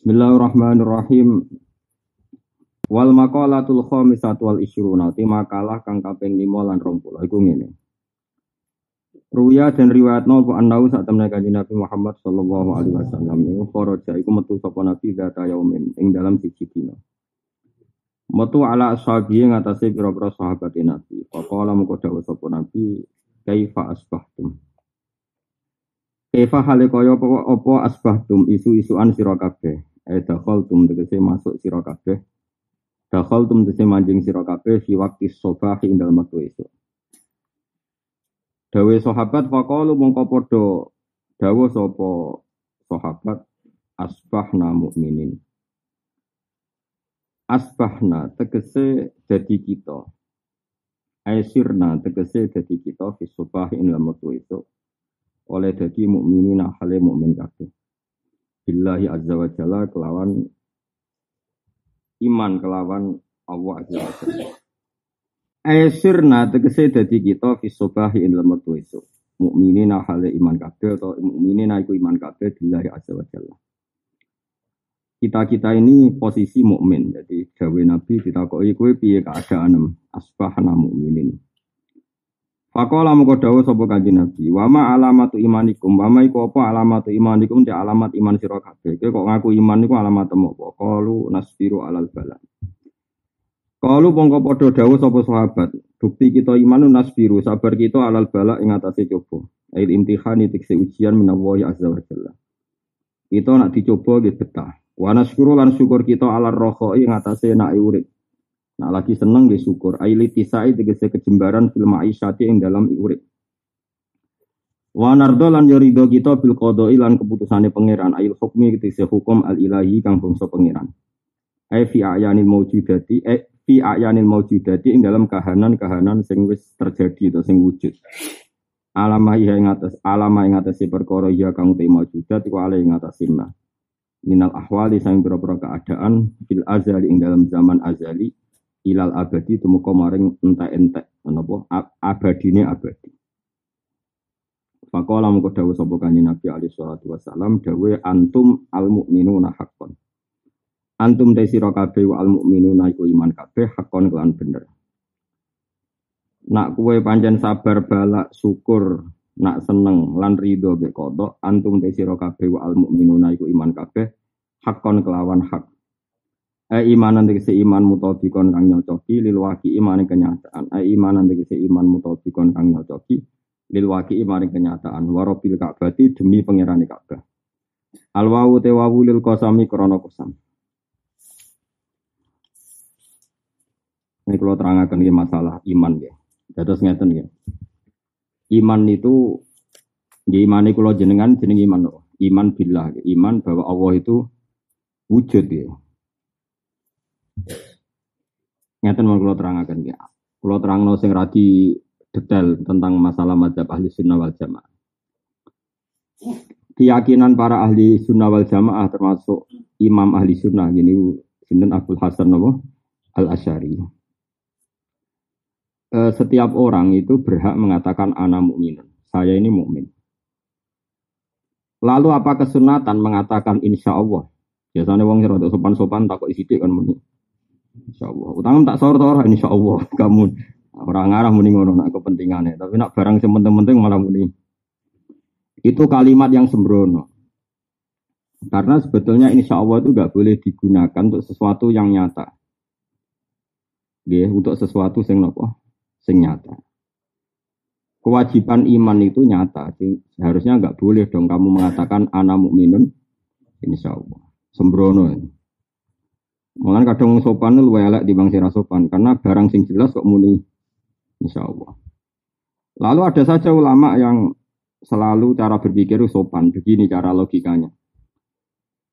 Bismillahirrahmanirrahim. Wal maqalatul khamisatu wal isyruna ti makalah kang kaping 5 lan 20 iku ngene. Ruya dan riwayat nopo annau saat temen kanjeng Nabi Muhammad sallallahu alaihi wasallam niku kharaja iku metu sapa Nabi data yaumin ing dalam siji dina. Metu ala ashabi ngatasé pira-pira sahabat Nabi. Faqala mengko dawuh sapa Nabi, "Kaifa asbahtum?" Kaifa kaya apa apa asbahtum isu-isuan sira. Eh dakhol tum tegese masuk sira kabeh. Dakhol tum tegese manjing sira kabeh fi waqti sobahi ing dalem wektu esuk. Dawe sahabat faqalu mongko padha dawuh sapa sahabat asbahna mukminin. Asbahna tegese dadi kita. Aisirna tegese dadi kita fi sobahi ing dalem wektu esuk. Oleh dadi mukminin hale mukmin kabeh billahi azza wa jalla kelawan iman kelawan Allah azza wa jalla. Aisirna tegese dadi kita fi subahi in lematu isu. Mukminina hale iman kabeh atau mukminina iku iman kabeh billahi azza wa jalla. Kita-kita ini posisi mukmin. Jadi dawe Nabi ditakoki kowe piye keadaan asbahna mukminin. Fakola muka dawa sapa kanjeng Nabi, wa ma alamatu imanikum, wa ma iku apa alamatu imanikum di alamat iman sira kabeh. Kowe kok ngaku iman niku alamat apa? Qalu nasbiru alal bala. Qalu mongko padha dawuh sapa sahabat, bukti kita iman nasbiru, sabar kita alal bala ing atase coba. Ail imtihani tikse ujian minallahi azza wa jalla. Kita nak dicoba nggih betah. Wa nasyukuru lan syukur kita alal rokhoi ing atase nak urip. Nah lagi seneng di syukur. Aili tisai tegese kejembaran fil ma'isyati yang dalam urip. Wa nardo lan yorido kita bil qadai lan keputusane pangeran ail hukmi tegese hukum al ilahi kang bangsa pangeran. Ai fi ayanil maujudati eh fi ayanil maujudati ing dalam kahanan-kahanan sing wis terjadi atau sing wujud. Alamah iya ing atas alamah ing atas perkara iya kang te maujudat iku ale ing atas ma. Minal ahwali sang pira-pira keadaan fil azali ing dalam zaman azali ilal abadi tumeka maring entek-entek napa abadine abadi. Faqala mengko dawuh sapa kanjeng Nabi alaihi salatu wasalam dawuh antum al mukminuna haqqon. Antum te sira kabeh wa al mukminuna iku iman kabeh haqqon kelan bener. Nak kue pancen sabar balak syukur nak seneng lan ridho be kodok antum te sira kabeh wa al mukminuna iku iman kabeh haqqon kelawan hak Ai imanan tegese iman mutobikon kang nyocoki lil iman kenyataan. Ai imanan tegese iman mutobikon kang nyocoki lil iman kenyataan. Warobil Ka'bati demi pangerane Ka'bah. Al wawu te wawu lil kosami krana kosam. Ini kalau terangkan ini masalah iman ya. Terus ngeten ya. Iman itu ya iman itu kalau jenengan jeneng iman Iman billah, iman bahwa Allah itu wujud ya. Ngeten mau kalau terangkan ya. Kalau terang no sing radi detail tentang masalah mazhab ahli sunnah wal jamaah. Keyakinan para ahli sunnah wal jamaah termasuk imam ahli sunnah gini sinten Abdul Hasan Nawawi al Asyari. setiap orang itu berhak mengatakan anak mukmin. Saya ini mukmin. Lalu apa kesunatan mengatakan insya Allah? Biasanya wong rada sopan-sopan takut isi kan muni. Insya Allah. Utang tak sahur tora insya Allah. Kamu orang ngarah muni ngono nak kepentingannya. Tapi nak barang yang penting-penting malah muni. Itu kalimat yang sembrono. Karena sebetulnya insya Allah itu gak boleh digunakan untuk sesuatu yang nyata. Ya, untuk sesuatu yang nopo, sing nyata. Kewajiban iman itu nyata. Seharusnya nggak boleh dong kamu mengatakan anak mukminun insya Allah. Sembrono. Mulan kadang sopan lu elek di bangsa sopan karena barang sing jelas kok muni insya Allah. Lalu ada saja ulama yang selalu cara berpikir sopan, begini cara logikanya.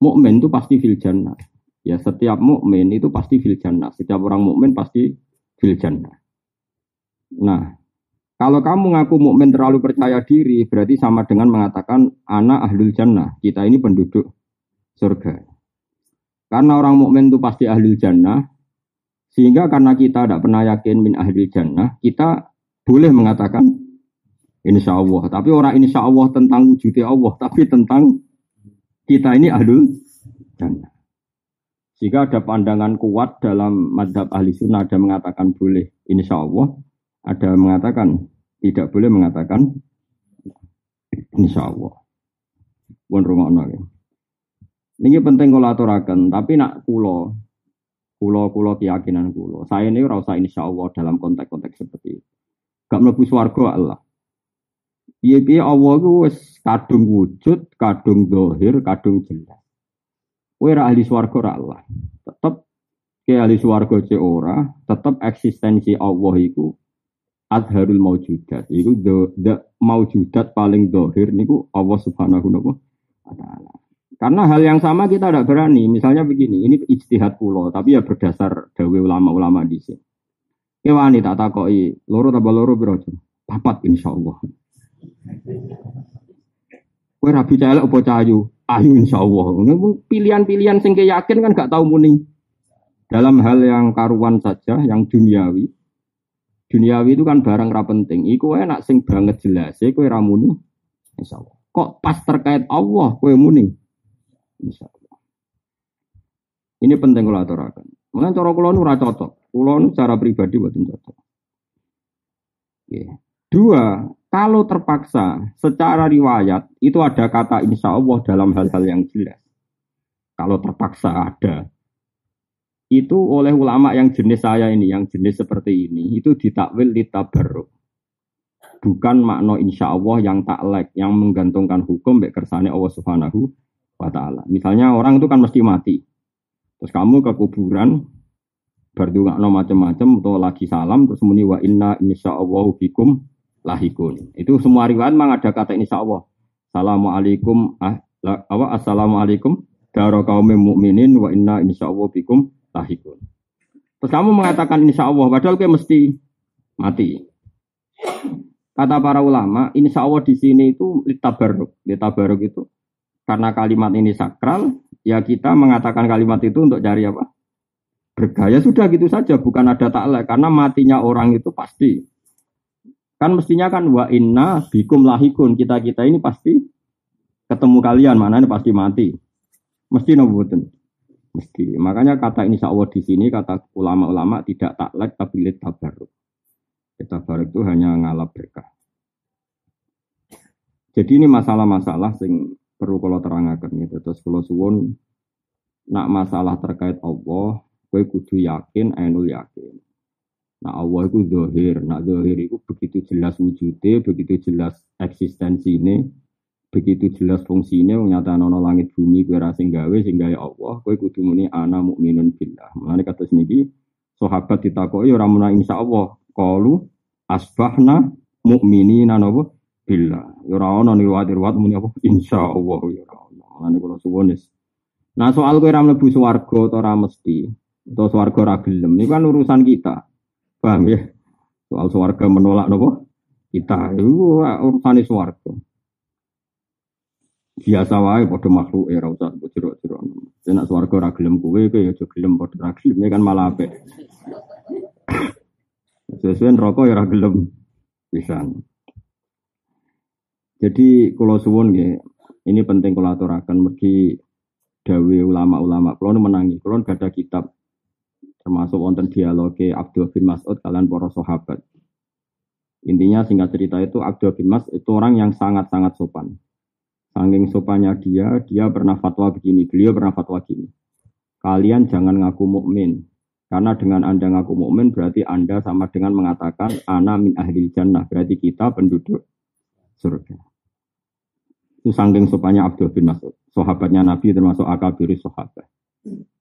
Mukmin itu pasti fil jannah. Ya setiap mukmin itu pasti fil jannah. Setiap orang mukmin pasti fil jannah. Nah, kalau kamu ngaku mukmin terlalu percaya diri, berarti sama dengan mengatakan anak ahlul jannah. Kita ini penduduk surga. Karena orang mukmin itu pasti ahlul jannah, sehingga karena kita tidak pernah yakin min ahlul jannah, kita boleh mengatakan insya Allah. Tapi orang insya Allah tentang wujudnya Allah, tapi tentang kita ini ahlul jannah. Jika ada pandangan kuat dalam madhab ahli sunnah ada mengatakan boleh insya Allah, ada mengatakan tidak boleh mengatakan insya Allah. Pun rumah. Ini penting kalau aturakan, tapi nak kulo, kulo kulo keyakinan kulo. Saya ini rasa insya Allah dalam konteks-konteks seperti itu. Gak melebu swarga Allah. Iya iya Allah itu kadung wujud, kadung dohir, kadung jelas. Ora ahli swarga ora Allah. Tetep ke ahli swarga ce ora, tetep eksistensi Allah iku adharul maujudat. Iku the, the maujudat paling dohir niku Allah Subhanahu wa taala. Karena hal yang sama kita tidak berani. Misalnya begini, ini ijtihad pulau, tapi ya berdasar dawe ulama-ulama di sini. Kewani tak takoi, loro tambah loro berapa? Papat insya Allah. Kue rabi celek apa cahayu? Ayu insya Allah. Pilihan-pilihan sing yakin kan gak tahu muni. Dalam hal yang karuan saja, yang duniawi. Duniawi itu kan barang ra penting. Iku enak sing banget jelas. Kue ramuni. Insya Allah. Kok pas terkait Allah kue muni? Insya. Ini penting kalau aturakan. Mungkin cara kulo nu cocok. Kulo cara pribadi buatin cocok. Yeah. Dua, kalau terpaksa secara riwayat itu ada kata insya Allah dalam hal-hal yang jelas. Kalau terpaksa ada. Itu oleh ulama yang jenis saya ini, yang jenis seperti ini, itu ditakwil ditabaruk. Bukan makna insya Allah yang taklek, yang menggantungkan hukum baik kersane Allah subhanahu wa ta'ala. Misalnya orang itu kan mesti mati. Terus kamu ke kuburan, berdua macam-macam, atau lagi salam, terus muni wa inna insya Allah bikum lahikun. Itu semua riwayat memang ada kata insya Allah. Assalamualaikum ah, apa assalamualaikum daro kaum mukminin wa inna insya Allah bikum lahikun. Terus kamu mengatakan insya Allah, padahal kayak mesti mati. Kata para ulama, insya Allah di sini itu litabaruk. Litabaruk itu karena kalimat ini sakral, ya kita mengatakan kalimat itu untuk cari apa? Bergaya sudah gitu saja, bukan ada taklek. Karena matinya orang itu pasti. Kan mestinya kan wa inna bikum lahikun. Kita-kita ini pasti ketemu kalian, mana ini pasti mati. Mesti nobutin. Mesti. Makanya kata ini Allah di sini kata ulama-ulama tidak taklek tapi lit tabaruk. Tabaruk itu hanya ngalap berkah. Jadi ini masalah-masalah sing perlu kalau terangkan gitu. Terus kalau suwun nak masalah terkait Allah, gue kudu yakin, ainul yakin. Nah Allah itu dohir, nah dohir itu begitu jelas wujudnya, begitu jelas eksistensi ini, begitu jelas fungsinya, nyata nono langit bumi, kue rasing gawe, sehingga ya Allah, kue kudu muni ana mukminun billah. Mengenai kata sendiri, sahabat ditakoi orang muna insya Allah, kalu asbahna mukminina nopo billah. Ya ora ono riwayat-riwayat muni apa insya Allah ya ora ono. Mengenai kalau suwonis. Nah soal kue ram lebu swarga atau ora mesti, atau swarga ora gelem, ini kan urusan kita. Paham ya? Soal suarga menolak nopo? Kita itu urusan suarga. Biasa wae pada makhluk era usah jeruk-jeruk. Nek suarga ora gelem kowe kowe ya gelem padha ra gelem kan malah apik. Sesuai ya ora gelem pisan. Jadi kalau suwun nggih, ini penting kalau aturaken mergi dawe ulama-ulama. Kalau menangi, kalau gak ada kitab termasuk wonten dialog Abdul bin Mas'ud kalian para sahabat. Intinya singkat cerita itu Abdul bin Mas'ud itu orang yang sangat-sangat sopan. Saking sopannya dia, dia pernah fatwa begini, beliau pernah fatwa gini. Kalian jangan ngaku mukmin, karena dengan Anda ngaku mukmin berarti Anda sama dengan mengatakan ana min ahli jannah, berarti kita penduduk surga. Itu sangking sopannya Abdul bin Mas'ud, sahabatnya Nabi termasuk akabiri sahabat.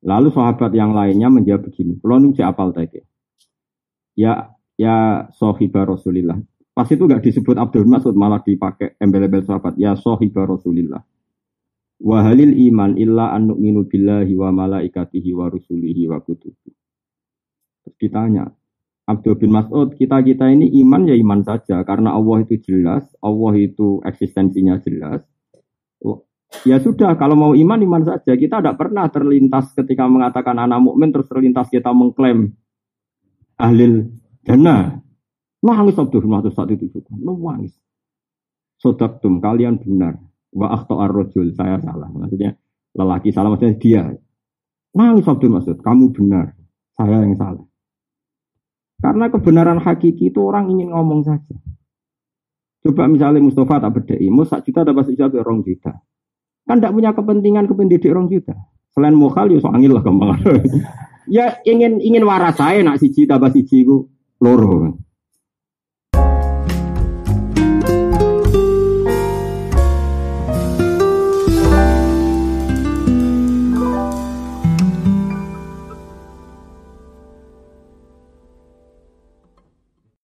Lalu sahabat yang lainnya menjawab begini, kalau nunggu apal tadi. Ya, ya sohibah Rasulillah. Pas itu nggak disebut Abdul Masud, malah dipakai embel-embel sahabat. Ya sohibah Rasulillah. Wahalil iman illa an nu'minu billahi wa malaikatihi wa rusulihi wa kutubi. Terus ditanya, Abdul bin Mas'ud, kita-kita ini iman ya iman saja. Karena Allah itu jelas, Allah itu eksistensinya jelas. Ya sudah, kalau mau iman iman saja. Kita tidak pernah terlintas ketika mengatakan anak mukmin terus terlintas kita mengklaim ahlil jannah. Nangis Abdul Rahman saat itu juga. Nangis. Sodaktum, kalian benar. Wa akhto ar saya salah. Maksudnya lelaki salah maksudnya dia. Nangis Abdul Masud, kamu benar, saya yang salah. Karena kebenaran hakiki itu orang ingin ngomong saja. Coba misalnya Mustafa tak bedai, mau sak juta dapat sejak orang juta. Kan tidak punya kepentingan kependidik orang juta. Selain mokal ya soangil lah ke mana. ya ingin ingin waras saya nak siji tambah siji ku.